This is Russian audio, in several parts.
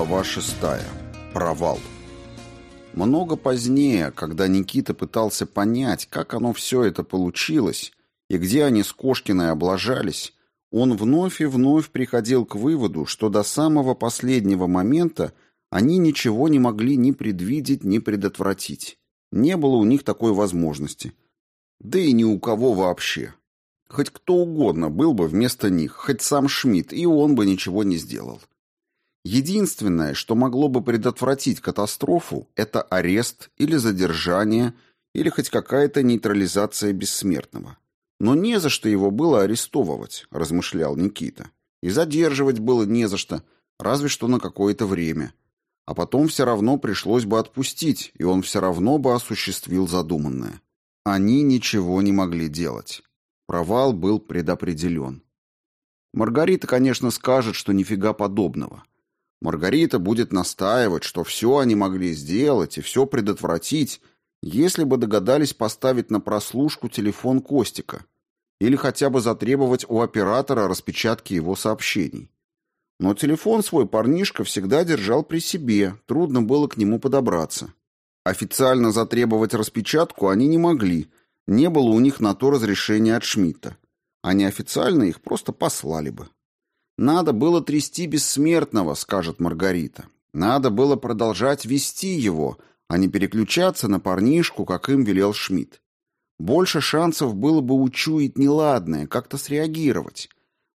Глава шестая. Провал. Много позднее, когда Никита пытался понять, как оно все это получилось и где они с Кошкиной облажались, он вновь и вновь приходил к выводу, что до самого последнего момента они ничего не могли ни предвидеть, ни предотвратить. Не было у них такой возможности. Да и ни у кого вообще. Хоть кто угодно был бы вместо них, хоть сам Шмидт, и он бы ничего не сделал. Единственное, что могло бы предотвратить катастрофу, это арест или задержание, или хоть какая-то нейтрализация бессмертного. Но не за что его было арестовывать, размышлял Никита. И задерживать было не за что, разве что на какое-то время. А потом все равно пришлось бы отпустить, и он все равно бы осуществил задуманное. Они ничего не могли делать. Провал был предопределен. Маргарита, конечно, скажет, что нифига подобного. Маргарита будет настаивать, что все они могли сделать и все предотвратить, если бы догадались поставить на прослушку телефон Костика или хотя бы затребовать у оператора распечатки его сообщений. Но телефон свой парнишка всегда держал при себе, трудно было к нему подобраться. Официально затребовать распечатку они не могли, не было у них на то разрешения от Шмидта, а неофициально их просто послали бы. Надо было трясти бессмертного, скажет Маргарита. Надо было продолжать вести его, а не переключаться на парнишку, как им велел Шмидт. Больше шансов было бы учуять неладное, как-то среагировать.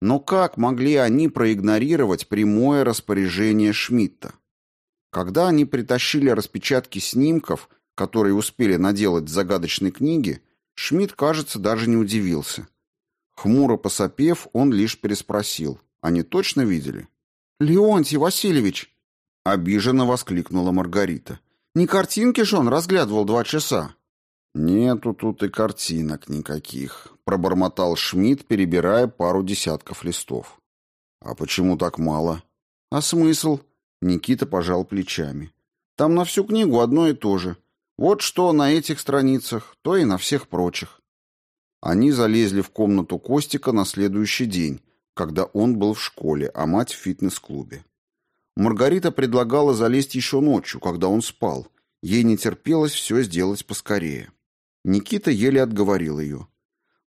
Но как могли они проигнорировать прямое распоряжение Шмидта? Когда они притащили распечатки снимков, которые успели наделать в загадочной книге, Шмидт, кажется, даже не удивился. Хмуро посопев, он лишь переспросил. Они точно видели? Леонтий Васильевич, обиженно воскликнула Маргарита. Не картинки же он разглядывал два часа. Нету тут и картинок никаких, пробормотал Шмидт, перебирая пару десятков листов. А почему так мало? А смысл? Никита пожал плечами. Там на всю книгу одно и то же. Вот что на этих страницах, то и на всех прочих. Они залезли в комнату Костика на следующий день, когда он был в школе, а мать в фитнес-клубе. Маргарита предлагала залезть еще ночью, когда он спал. Ей не терпелось все сделать поскорее. Никита еле отговорил ее.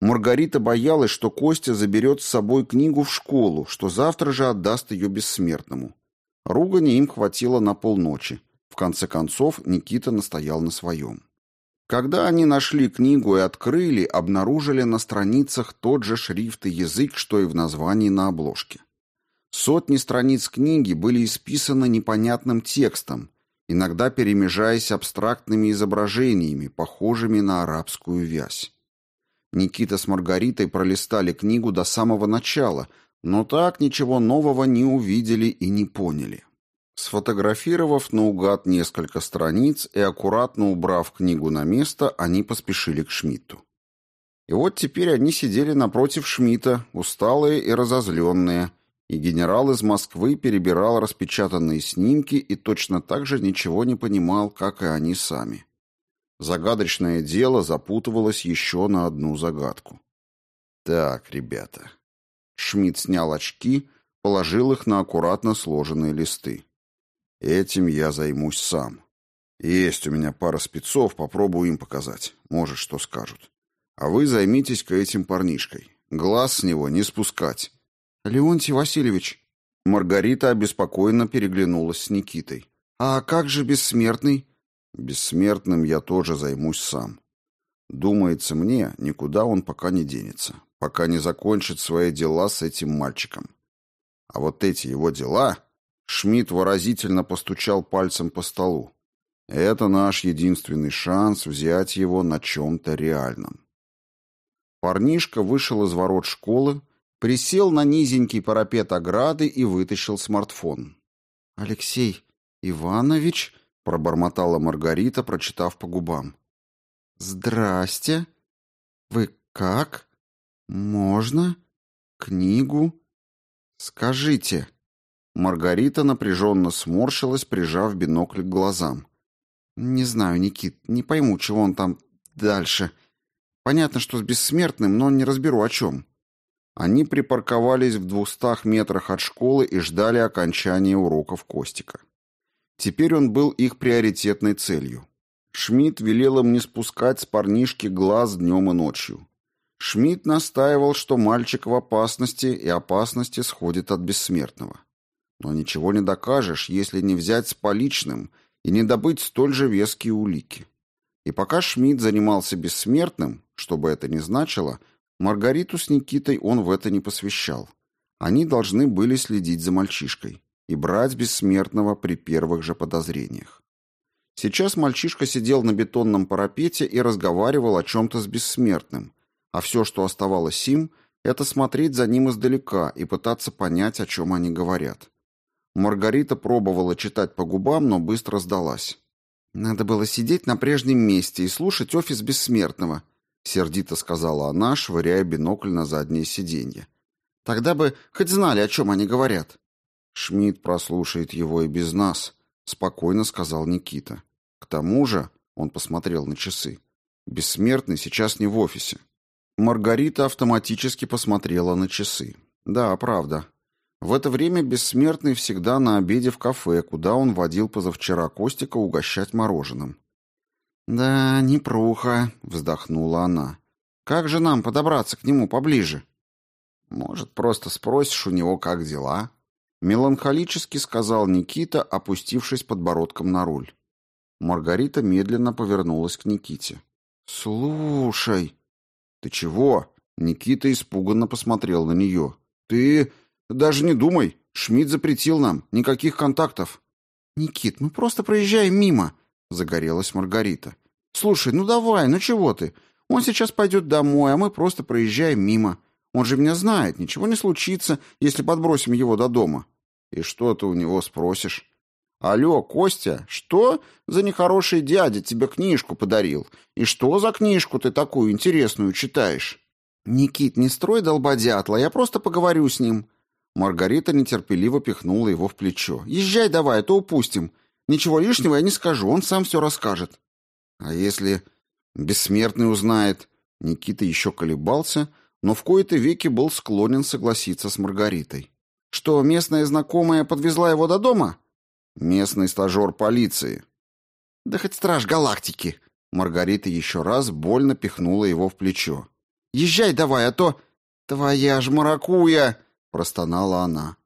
Маргарита боялась, что Костя заберет с собой книгу в школу, что завтра же отдаст ее бессмертному. Ругани им хватило на полночи. В конце концов Никита настоял на своем. Когда они нашли книгу и открыли, обнаружили на страницах тот же шрифт и язык, что и в названии на обложке. Сотни страниц книги были исписаны непонятным текстом, иногда перемежаясь абстрактными изображениями, похожими на арабскую вязь. Никита с Маргаритой пролистали книгу до самого начала, но так ничего нового не увидели и не поняли. Сфотографировав наугад несколько страниц и аккуратно убрав книгу на место, они поспешили к Шмидту. И вот теперь они сидели напротив Шмидта, усталые и разозленные, и генерал из Москвы перебирал распечатанные снимки и точно так же ничего не понимал, как и они сами. Загадочное дело запутывалось еще на одну загадку. «Так, ребята». Шмидт снял очки, положил их на аккуратно сложенные листы. Этим я займусь сам. Есть у меня пара спецов, попробую им показать. Может, что скажут. А вы займитесь-ка этим парнишкой. Глаз с него не спускать. Леонтий Васильевич. Маргарита обеспокоенно переглянулась с Никитой. А как же бессмертный? Бессмертным я тоже займусь сам. Думается мне, никуда он пока не денется, пока не закончит свои дела с этим мальчиком. А вот эти его дела Шмидт выразительно постучал пальцем по столу. Это наш единственный шанс взять его на чем-то реальном. Парнишка вышел из ворот школы, присел на низенький парапет ограды и вытащил смартфон. «Алексей Иванович?» — пробормотала Маргарита, прочитав по губам. «Здрасте. Вы как? Можно? Книгу? Скажите». Маргарита напряженно сморщилась, прижав бинокль к глазам. «Не знаю, Никит, не пойму, чего он там дальше. Понятно, что с бессмертным, но не разберу, о чем». Они припарковались в двухстах метрах от школы и ждали окончания уроков Костика. Теперь он был их приоритетной целью. Шмидт велел им не спускать с парнишки глаз днем и ночью. Шмидт настаивал, что мальчик в опасности, и опасности сходит от бессмертного. Но ничего не докажешь, если не взять с поличным и не добыть столь же веские улики. И пока Шмидт занимался бессмертным, что бы это ни значило, Маргариту с Никитой он в это не посвящал. Они должны были следить за мальчишкой и брать бессмертного при первых же подозрениях. Сейчас мальчишка сидел на бетонном парапете и разговаривал о чем-то с бессмертным, а все, что оставалось им, это смотреть за ним издалека и пытаться понять, о чем они говорят. Маргарита пробовала читать по губам, но быстро сдалась. «Надо было сидеть на прежнем месте и слушать офис бессмертного», — сердито сказала она, швыряя бинокль на заднее сиденье. «Тогда бы хоть знали, о чем они говорят». «Шмидт прослушает его и без нас», — спокойно сказал Никита. «К тому же», — он посмотрел на часы, — «бессмертный сейчас не в офисе». Маргарита автоматически посмотрела на часы. «Да, правда. В это время Бессмертный всегда на обеде в кафе, куда он водил позавчера Костика угощать мороженым. «Да, непруха», — вздохнула она. «Как же нам подобраться к нему поближе?» «Может, просто спросишь у него, как дела?» Меланхолически сказал Никита, опустившись подбородком на руль. Маргарита медленно повернулась к Никите. «Слушай...» «Ты чего?» Никита испуганно посмотрел на нее. «Ты... даже не думай. Шмидт запретил нам. Никаких контактов». «Никит, ну просто проезжай мимо», — загорелась Маргарита. «Слушай, ну давай, ну чего ты? Он сейчас пойдет домой, а мы просто проезжаем мимо. Он же меня знает, ничего не случится, если подбросим его до дома». «И что ты у него спросишь?» «Алло, Костя, что за нехороший дядя тебе книжку подарил? И что за книжку ты такую интересную читаешь?» «Никит, не строй долбодятла, я просто поговорю с ним». Маргарита нетерпеливо пихнула его в плечо. «Езжай давай, а то упустим. Ничего лишнего я не скажу, он сам все расскажет». А если бессмертный узнает? Никита еще колебался, но в кои-то веки был склонен согласиться с Маргаритой. Что, местная знакомая подвезла его до дома? Местный стажер полиции. Да хоть страж галактики. Маргарита еще раз больно пихнула его в плечо. Езжай давай, а то... Твоя ж маракуя! Простонала она.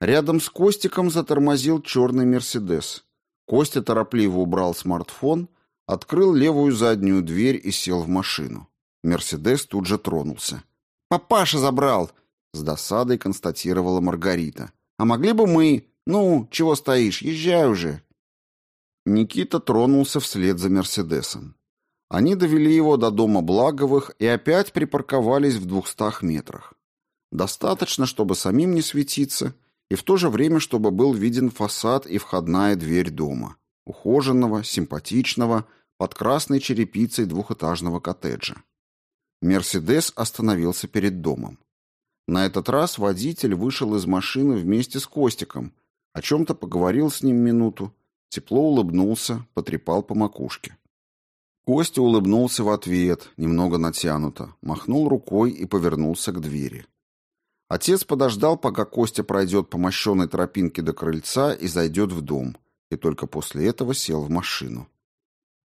Рядом с Костиком затормозил черный Мерседес. Костя торопливо убрал смартфон, открыл левую заднюю дверь и сел в машину. Мерседес тут же тронулся. «Папаша забрал!» — с досадой констатировала Маргарита. «А могли бы мы... Ну, чего стоишь? Езжай уже!» Никита тронулся вслед за Мерседесом. Они довели его до дома Благовых и опять припарковались в двухстах метрах. Достаточно, чтобы самим не светиться, и в то же время, чтобы был виден фасад и входная дверь дома. Ухоженного, симпатичного, под красной черепицей двухэтажного коттеджа. Мерседес остановился перед домом. На этот раз водитель вышел из машины вместе с Костиком, о чем-то поговорил с ним минуту, тепло улыбнулся, потрепал по макушке. Костя улыбнулся в ответ, немного натянуто, махнул рукой и повернулся к двери. Отец подождал, пока Костя пройдет по мощенной тропинке до крыльца и зайдет в дом, и только после этого сел в машину.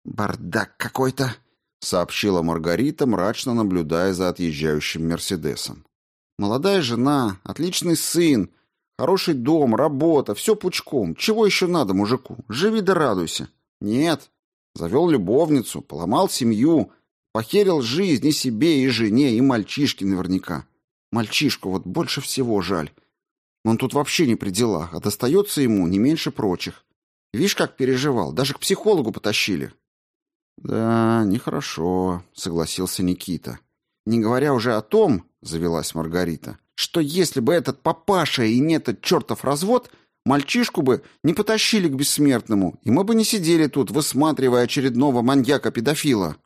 «Бардак какой-то», — сообщила Маргарита, мрачно наблюдая за отъезжающим «Мерседесом». «Молодая жена, отличный сын, хороший дом, работа, все пучком. Чего еще надо мужику? Живи да радуйся». «Нет». Завел любовницу, поломал семью, похерил жизнь и себе, и жене, и мальчишке наверняка. Мальчишку вот больше всего жаль. Он тут вообще не при делах, а достается ему не меньше прочих. Видишь, как переживал, даже к психологу потащили. «Да, нехорошо», — согласился Никита. «Не говоря уже о том», — завелась Маргарита, «что если бы этот папаша и не этот чертов развод, мальчишку бы не потащили к бессмертному, и мы бы не сидели тут, высматривая очередного маньяка-педофила».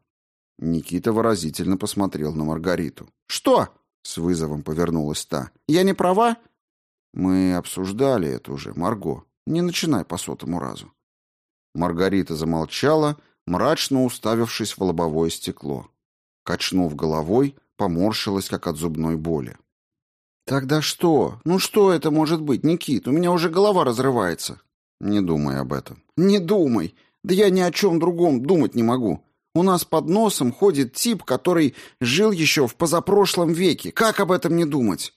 Никита выразительно посмотрел на Маргариту. «Что?» — с вызовом повернулась та. «Я не права?» «Мы обсуждали это уже, Марго. Не начинай по сотому разу». Маргарита замолчала, — мрачно уставившись в лобовое стекло. Качнув головой, поморщилась, как от зубной боли. Тогда что? Ну что это может быть, Никит? У меня уже голова разрывается. Не думай об этом. Не думай. Да я ни о чем другом думать не могу. У нас под носом ходит тип, который жил еще в позапрошлом веке. Как об этом не думать?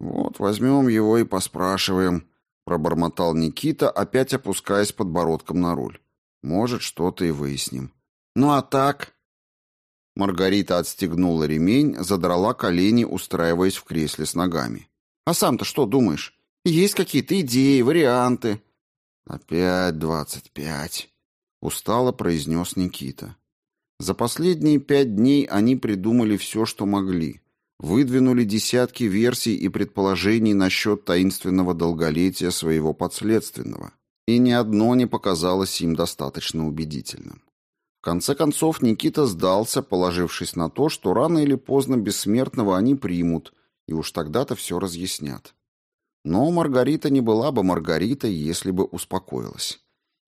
Вот возьмем его и поспрашиваем, пробормотал Никита, опять опускаясь подбородком на руль. Может, что-то и выясним. Ну а так? Маргарита отстегнула ремень, задрала колени, устраиваясь в кресле с ногами. А сам-то что думаешь? Есть какие-то идеи, варианты? Опять двадцать пять, устало произнес Никита. За последние пять дней они придумали все, что могли. Выдвинули десятки версий и предположений насчет таинственного долголетия своего подследственного и ни одно не показалось им достаточно убедительным. В конце концов Никита сдался, положившись на то, что рано или поздно бессмертного они примут, и уж тогда-то все разъяснят. Но Маргарита не была бы Маргаритой, если бы успокоилась.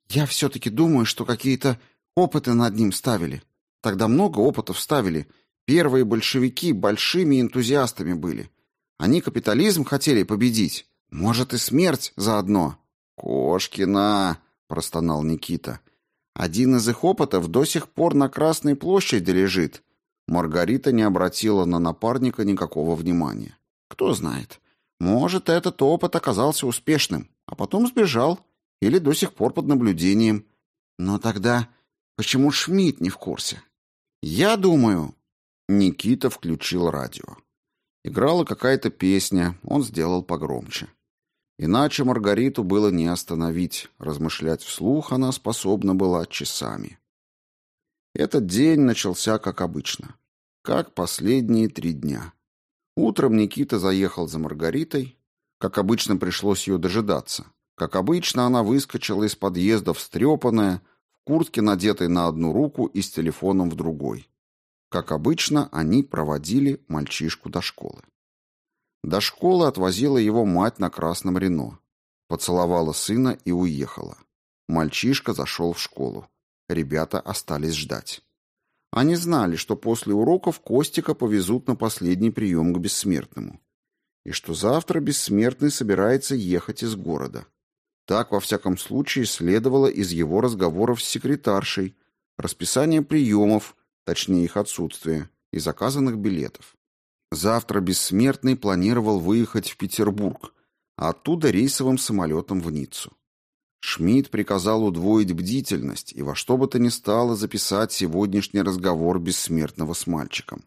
«Я все-таки думаю, что какие-то опыты над ним ставили. Тогда много опытов ставили. Первые большевики большими энтузиастами были. Они капитализм хотели победить. Может, и смерть заодно». «Кошкина!» — простонал Никита. «Один из их опытов до сих пор на Красной площади лежит». Маргарита не обратила на напарника никакого внимания. «Кто знает. Может, этот опыт оказался успешным, а потом сбежал. Или до сих пор под наблюдением. Но тогда почему Шмидт не в курсе? Я думаю...» Никита включил радио. Играла какая-то песня, он сделал погромче. Иначе Маргариту было не остановить, размышлять вслух она способна была часами. Этот день начался как обычно, как последние три дня. Утром Никита заехал за Маргаритой, как обычно пришлось ее дожидаться. Как обычно она выскочила из подъезда встрепанная, куртке, надетой на одну руку и с телефоном в другой. Как обычно, они проводили мальчишку до школы. До школы отвозила его мать на красном Рено. Поцеловала сына и уехала. Мальчишка зашел в школу. Ребята остались ждать. Они знали, что после уроков Костика повезут на последний прием к бессмертному. И что завтра бессмертный собирается ехать из города. Так, во всяком случае, следовало из его разговоров с секретаршей, расписания приемов, точнее их отсутствие, и заказанных билетов. Завтра Бессмертный планировал выехать в Петербург, а оттуда рейсовым самолетом в Ниццу. Шмидт приказал удвоить бдительность и во что бы то ни стало записать сегодняшний разговор Бессмертного с мальчиком,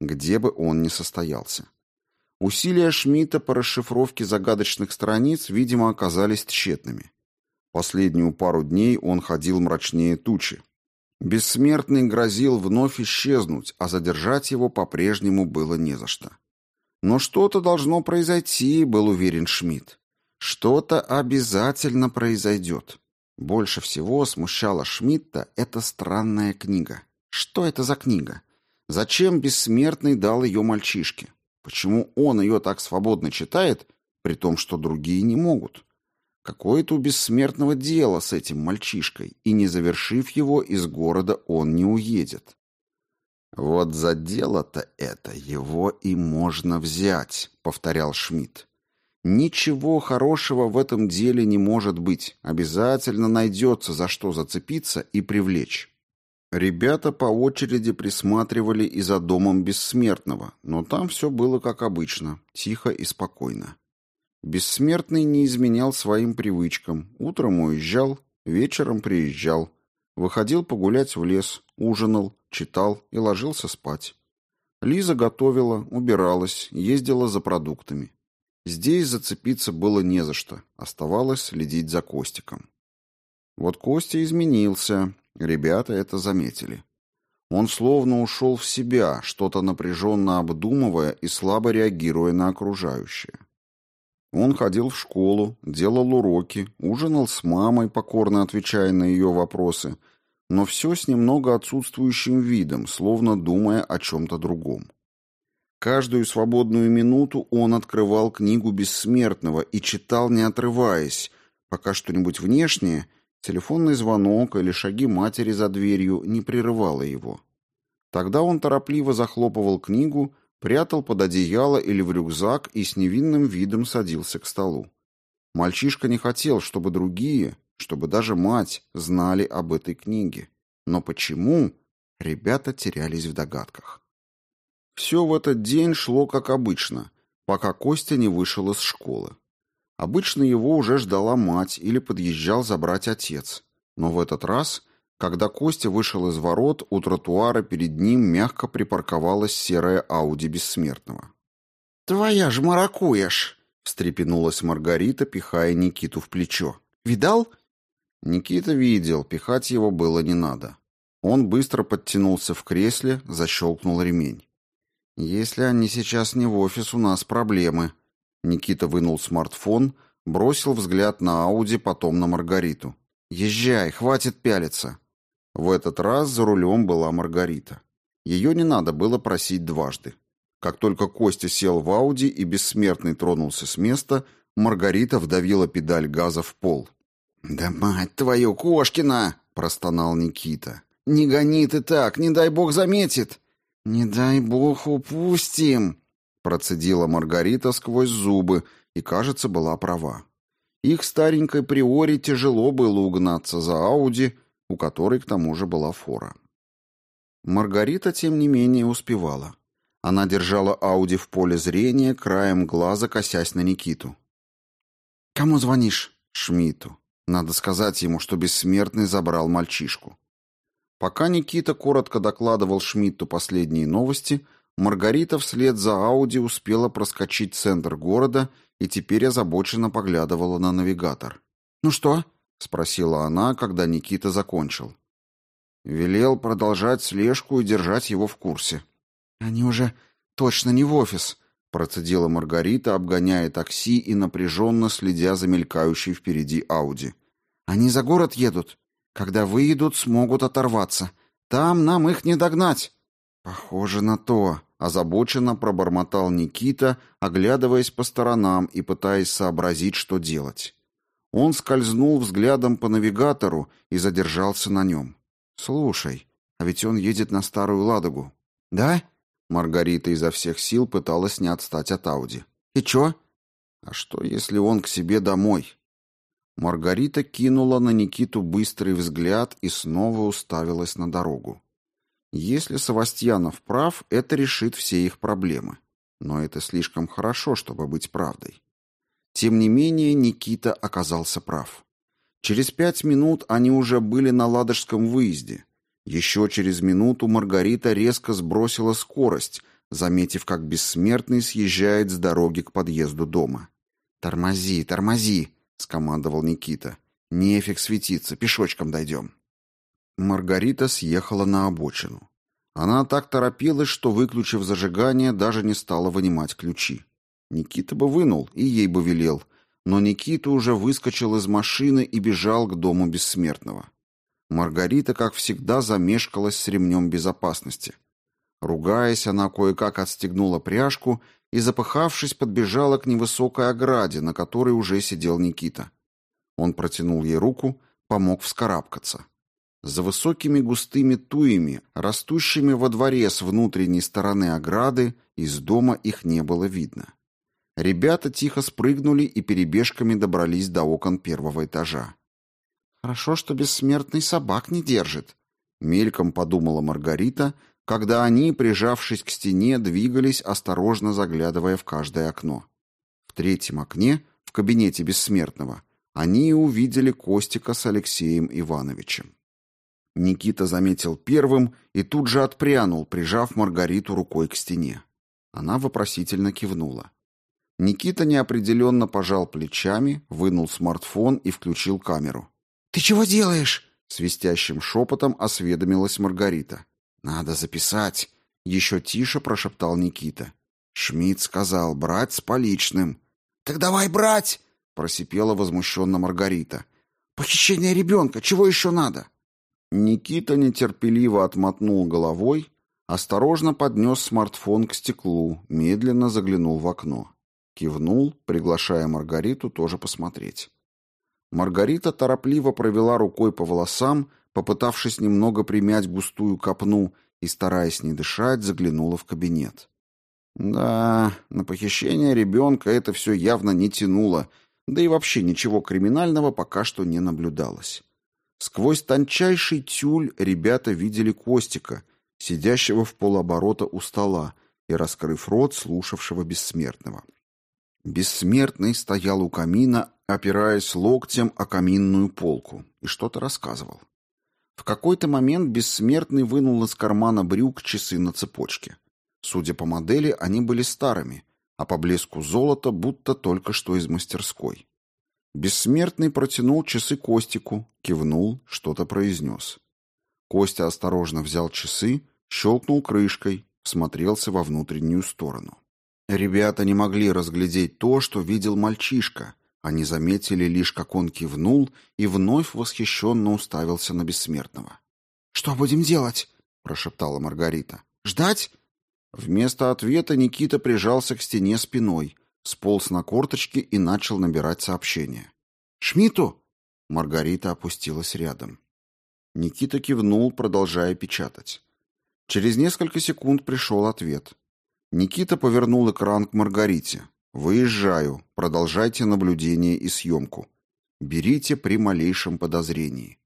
где бы он ни состоялся. Усилия Шмидта по расшифровке загадочных страниц, видимо, оказались тщетными. Последнюю пару дней он ходил мрачнее тучи, Бессмертный грозил вновь исчезнуть, а задержать его по-прежнему было не за что. Но что-то должно произойти, был уверен Шмидт. Что-то обязательно произойдет. Больше всего смущала Шмидта эта странная книга. Что это за книга? Зачем Бессмертный дал ее мальчишке? Почему он ее так свободно читает, при том, что другие не могут? Какое-то у бессмертного дело с этим мальчишкой, и не завершив его, из города он не уедет. Вот за дело-то это его и можно взять, повторял Шмидт. Ничего хорошего в этом деле не может быть. Обязательно найдется за что зацепиться и привлечь. Ребята по очереди присматривали и за домом бессмертного, но там все было как обычно, тихо и спокойно. Бессмертный не изменял своим привычкам. Утром уезжал, вечером приезжал. Выходил погулять в лес, ужинал, читал и ложился спать. Лиза готовила, убиралась, ездила за продуктами. Здесь зацепиться было не за что. Оставалось следить за Костиком. Вот Костя изменился. Ребята это заметили. Он словно ушел в себя, что-то напряженно обдумывая и слабо реагируя на окружающее. Он ходил в школу, делал уроки, ужинал с мамой, покорно отвечая на ее вопросы, но все с немного отсутствующим видом, словно думая о чем-то другом. Каждую свободную минуту он открывал книгу Бессмертного и читал, не отрываясь, пока что-нибудь внешнее, телефонный звонок или шаги матери за дверью не прерывало его. Тогда он торопливо захлопывал книгу, прятал под одеяло или в рюкзак и с невинным видом садился к столу. Мальчишка не хотел, чтобы другие, чтобы даже мать, знали об этой книге. Но почему? Ребята терялись в догадках. Все в этот день шло как обычно, пока Костя не вышел из школы. Обычно его уже ждала мать или подъезжал забрать отец. Но в этот раз, когда Костя вышел из ворот, у тротуара перед ним мягко припарковалась серая Ауди Бессмертного. «Твоя ж маракуешь!» — встрепенулась Маргарита, пихая Никиту в плечо. «Видал?» Никита видел, пихать его было не надо. Он быстро подтянулся в кресле, защелкнул ремень. «Если они сейчас не в офис, у нас проблемы». Никита вынул смартфон, бросил взгляд на Ауди, потом на Маргариту. «Езжай, хватит пялиться». В этот раз за рулем была Маргарита. Ее не надо было просить дважды. Как только Костя сел в Ауди и бессмертный тронулся с места, Маргарита вдавила педаль газа в пол. «Да мать твою, Кошкина!» — простонал Никита. «Не гони ты так, не дай бог заметит!» «Не дай бог упустим!» — процедила Маргарита сквозь зубы и, кажется, была права. Их старенькой приоре тяжело было угнаться за Ауди, у которой к тому же была фора. Маргарита, тем не менее, успевала. Она держала Ауди в поле зрения, краем глаза косясь на Никиту. «Кому звонишь?» «Шмиту. Надо сказать ему, что бессмертный забрал мальчишку». Пока Никита коротко докладывал Шмидту последние новости, Маргарита вслед за Ауди успела проскочить центр города и теперь озабоченно поглядывала на навигатор. «Ну что?» — спросила она, когда Никита закончил. Велел продолжать слежку и держать его в курсе. «Они уже точно не в офис», — процедила Маргарита, обгоняя такси и напряженно следя за мелькающей впереди Ауди. «Они за город едут. Когда выйдут, смогут оторваться. Там нам их не догнать». «Похоже на то», — озабоченно пробормотал Никита, оглядываясь по сторонам и пытаясь сообразить, что делать. Он скользнул взглядом по навигатору и задержался на нем. «Слушай, а ведь он едет на Старую Ладогу». «Да?» Маргарита изо всех сил пыталась не отстать от Ауди. «И чё?» «А что, если он к себе домой?» Маргарита кинула на Никиту быстрый взгляд и снова уставилась на дорогу. Если Савастьянов прав, это решит все их проблемы. Но это слишком хорошо, чтобы быть правдой. Тем не менее, Никита оказался прав. Через пять минут они уже были на Ладожском выезде. Еще через минуту Маргарита резко сбросила скорость, заметив, как бессмертный съезжает с дороги к подъезду дома. «Тормози, тормози!» — скомандовал Никита. «Нефиг светиться, пешочком дойдем». Маргарита съехала на обочину. Она так торопилась, что, выключив зажигание, даже не стала вынимать ключи. Никита бы вынул, и ей бы велел, но Никита уже выскочил из машины и бежал к дому бессмертного. Маргарита, как всегда, замешкалась с ремнем безопасности. Ругаясь, она кое-как отстегнула пряжку и, запыхавшись, подбежала к невысокой ограде, на которой уже сидел Никита. Он протянул ей руку, помог вскарабкаться. За высокими густыми туями, растущими во дворе с внутренней стороны ограды, из дома их не было видно. Ребята тихо спрыгнули и перебежками добрались до окон первого этажа. «Хорошо, что бессмертный собак не держит», — мельком подумала Маргарита, когда они, прижавшись к стене, двигались, осторожно заглядывая в каждое окно. В третьем окне, в кабинете бессмертного, они увидели Костика с Алексеем Ивановичем. Никита заметил первым и тут же отпрянул, прижав Маргариту рукой к стене. Она вопросительно кивнула. Никита неопределенно пожал плечами, вынул смартфон и включил камеру. «Ты чего делаешь?» — свистящим шепотом осведомилась Маргарита. «Надо записать», — еще тише прошептал Никита. Шмидт сказал брать с поличным. «Так давай брать!» — просипела возмущенно Маргарита. «Похищение ребенка, чего еще надо?» Никита нетерпеливо отмотнул головой, осторожно поднес смартфон к стеклу, медленно заглянул в окно. Кивнул, приглашая Маргариту тоже посмотреть. Маргарита торопливо провела рукой по волосам, попытавшись немного примять густую копну, и, стараясь не дышать, заглянула в кабинет. Да, на похищение ребенка это все явно не тянуло, да и вообще ничего криминального пока что не наблюдалось. Сквозь тончайший тюль ребята видели Костика, сидящего в полоборота у стола и, раскрыв рот, слушавшего бессмертного. Бессмертный стоял у камина, опираясь локтем о каминную полку, и что-то рассказывал. В какой-то момент бессмертный вынул из кармана брюк часы на цепочке. Судя по модели, они были старыми, а по блеску золота будто только что из мастерской. Бессмертный протянул часы Костику, кивнул, что-то произнес. Костя осторожно взял часы, щелкнул крышкой, смотрелся во внутреннюю сторону. Ребята не могли разглядеть то, что видел мальчишка. Они заметили лишь, как он кивнул и вновь восхищенно уставился на бессмертного. «Что будем делать?» — прошептала Маргарита. «Ждать?» Вместо ответа Никита прижался к стене спиной, сполз на корточки и начал набирать сообщение. «Шмиту?» Маргарита опустилась рядом. Никита кивнул, продолжая печатать. Через несколько секунд пришел ответ. Никита повернул экран к Маргарите. «Выезжаю. Продолжайте наблюдение и съемку. Берите при малейшем подозрении».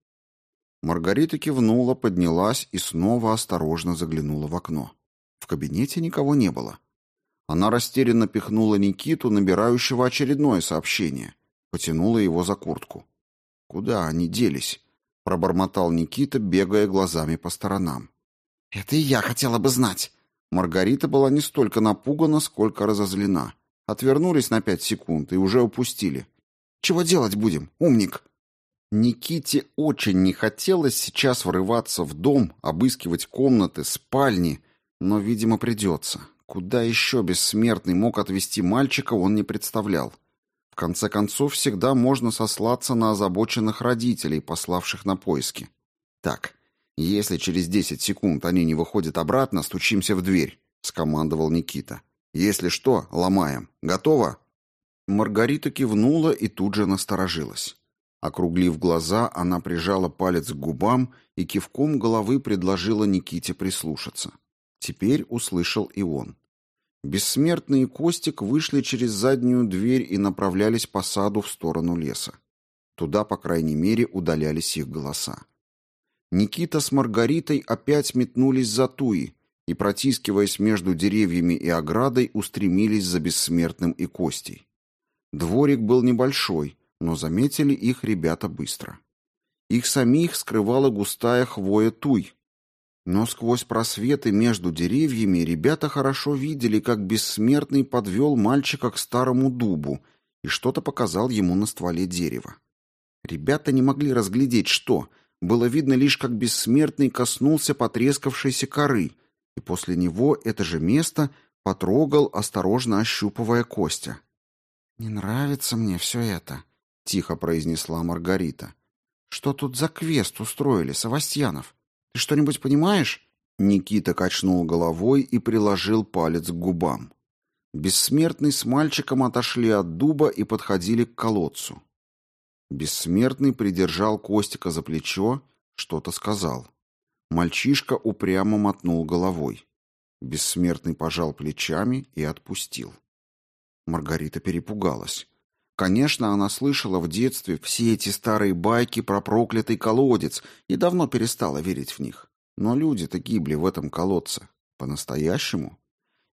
Маргарита кивнула, поднялась и снова осторожно заглянула в окно. В кабинете никого не было. Она растерянно пихнула Никиту, набирающего очередное сообщение. Потянула его за куртку. «Куда они делись?» — пробормотал Никита, бегая глазами по сторонам. «Это и я хотела бы знать». Маргарита была не столько напугана, сколько разозлена. Отвернулись на пять секунд и уже упустили. «Чего делать будем, умник?» Никите очень не хотелось сейчас врываться в дом, обыскивать комнаты, спальни, но, видимо, придется. Куда еще бессмертный мог отвезти мальчика, он не представлял. В конце концов, всегда можно сослаться на озабоченных родителей, пославших на поиски. Так, если через 10 секунд они не выходят обратно, стучимся в дверь, скомандовал Никита. Если что, ломаем. Готово? Маргарита кивнула и тут же насторожилась. Округлив глаза, она прижала палец к губам и кивком головы предложила Никите прислушаться. Теперь услышал и он. Бессмертный и Костик вышли через заднюю дверь и направлялись по саду в сторону леса. Туда, по крайней мере, удалялись их голоса. Никита с Маргаритой опять метнулись за Туи и, протискиваясь между деревьями и оградой, устремились за Бессмертным и Костей. Дворик был небольшой, но заметили их ребята быстро. Их самих скрывала густая хвоя Туй, но сквозь просветы между деревьями ребята хорошо видели, как бессмертный подвел мальчика к старому дубу и что-то показал ему на стволе дерева. Ребята не могли разглядеть, что. Было видно лишь, как бессмертный коснулся потрескавшейся коры, и после него это же место потрогал, осторожно ощупывая Костя. «Не нравится мне все это», — тихо произнесла Маргарита. «Что тут за квест устроили, Савастьянов? Ты что-нибудь понимаешь?» Никита качнул головой и приложил палец к губам. Бессмертный с мальчиком отошли от дуба и подходили к колодцу. Бессмертный придержал Костика за плечо, что-то сказал. Мальчишка упрямо мотнул головой. Бессмертный пожал плечами и отпустил. Маргарита перепугалась. Конечно, она слышала в детстве все эти старые байки про проклятый колодец и давно перестала верить в них. Но люди-то гибли в этом колодце. По-настоящему.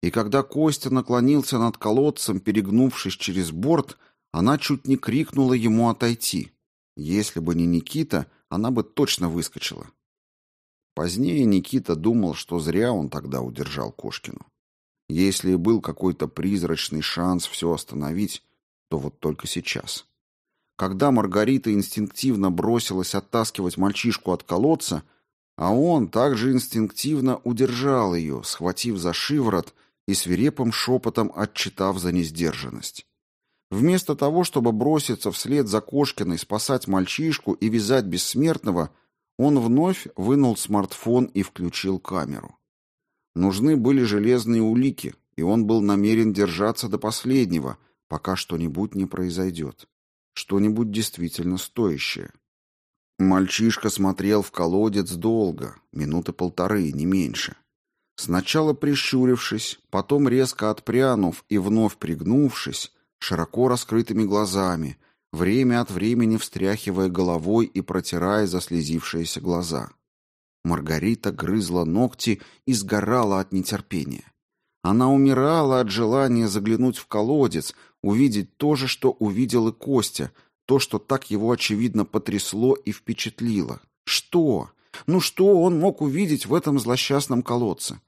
И когда Костя наклонился над колодцем, перегнувшись через борт, она чуть не крикнула ему отойти. Если бы не Никита, она бы точно выскочила. Позднее Никита думал, что зря он тогда удержал Кошкину. Если и был какой-то призрачный шанс все остановить, то вот только сейчас. Когда Маргарита инстинктивно бросилась оттаскивать мальчишку от колодца, а он также инстинктивно удержал ее, схватив за шиворот и свирепым шепотом отчитав за несдержанность. Вместо того, чтобы броситься вслед за Кошкиной, спасать мальчишку и вязать бессмертного, он вновь вынул смартфон и включил камеру. Нужны были железные улики, и он был намерен держаться до последнего – пока что-нибудь не произойдет. Что-нибудь действительно стоящее. Мальчишка смотрел в колодец долго, минуты полторы, не меньше. Сначала прищурившись, потом резко отпрянув и вновь пригнувшись, широко раскрытыми глазами, время от времени встряхивая головой и протирая заслезившиеся глаза. Маргарита грызла ногти и сгорала от нетерпения. Она умирала от желания заглянуть в колодец, увидеть то же, что увидел и Костя, то, что так его очевидно потрясло и впечатлило. Что? Ну что он мог увидеть в этом злосчастном колодце?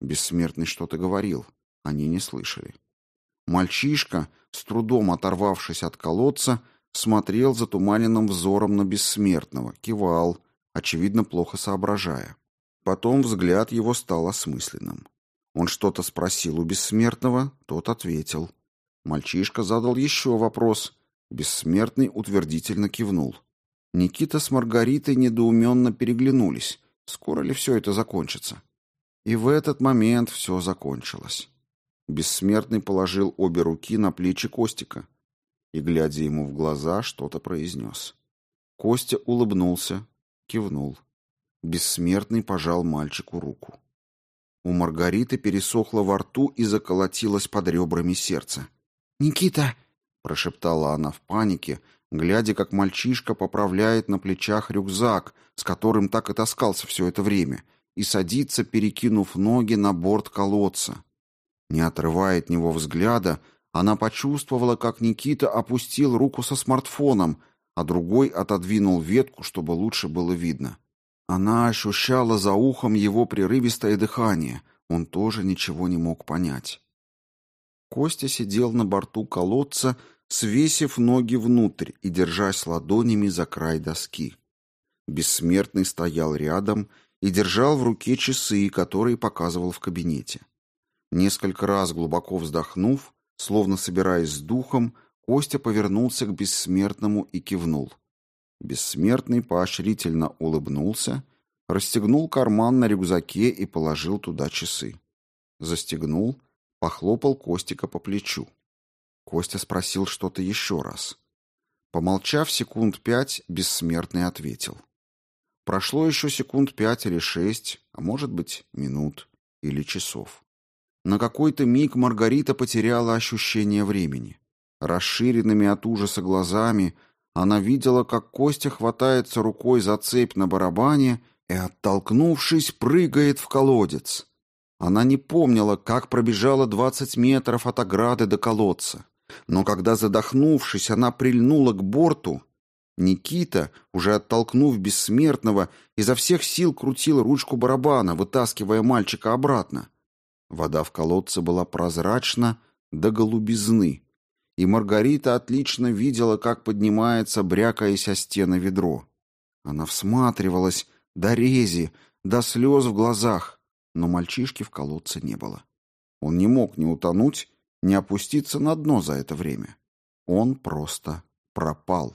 Бессмертный что-то говорил. Они не слышали. Мальчишка, с трудом оторвавшись от колодца, смотрел затуманенным взором на бессмертного, кивал, очевидно, плохо соображая. Потом взгляд его стал осмысленным. Он что-то спросил у бессмертного, тот ответил. Мальчишка задал еще вопрос. Бессмертный утвердительно кивнул. Никита с Маргаритой недоуменно переглянулись. Скоро ли все это закончится? И в этот момент все закончилось. Бессмертный положил обе руки на плечи Костика и, глядя ему в глаза, что-то произнес. Костя улыбнулся, кивнул. Бессмертный пожал мальчику руку. У Маргариты пересохло во рту и заколотилось под ребрами сердце. «Никита!» — прошептала она в панике, глядя, как мальчишка поправляет на плечах рюкзак, с которым так и таскался все это время, и садится, перекинув ноги на борт колодца. Не отрывая от него взгляда, она почувствовала, как Никита опустил руку со смартфоном, а другой отодвинул ветку, чтобы лучше было видно. Она ощущала за ухом его прерывистое дыхание. Он тоже ничего не мог понять. Костя сидел на борту колодца, свесив ноги внутрь и держась ладонями за край доски. Бессмертный стоял рядом и держал в руке часы, которые показывал в кабинете. Несколько раз глубоко вздохнув, словно собираясь с духом, Костя повернулся к бессмертному и кивнул. Бессмертный поощрительно улыбнулся, расстегнул карман на рюкзаке и положил туда часы. Застегнул, похлопал Костика по плечу. Костя спросил что-то еще раз. Помолчав секунд пять, бессмертный ответил. Прошло еще секунд пять или шесть, а может быть, минут или часов. На какой-то миг Маргарита потеряла ощущение времени. Расширенными от ужаса глазами она видела, как Костя хватается рукой за цепь на барабане и, оттолкнувшись, прыгает в колодец. Она не помнила, как пробежала двадцать метров от ограды до колодца. Но когда, задохнувшись, она прильнула к борту, Никита, уже оттолкнув бессмертного, изо всех сил крутил ручку барабана, вытаскивая мальчика обратно. Вода в колодце была прозрачна до голубизны, и Маргарита отлично видела, как поднимается, брякаясь о стены ведро. Она всматривалась до рези, до слез в глазах, но мальчишки в колодце не было. Он не мог ни утонуть, ни опуститься на дно за это время. Он просто пропал.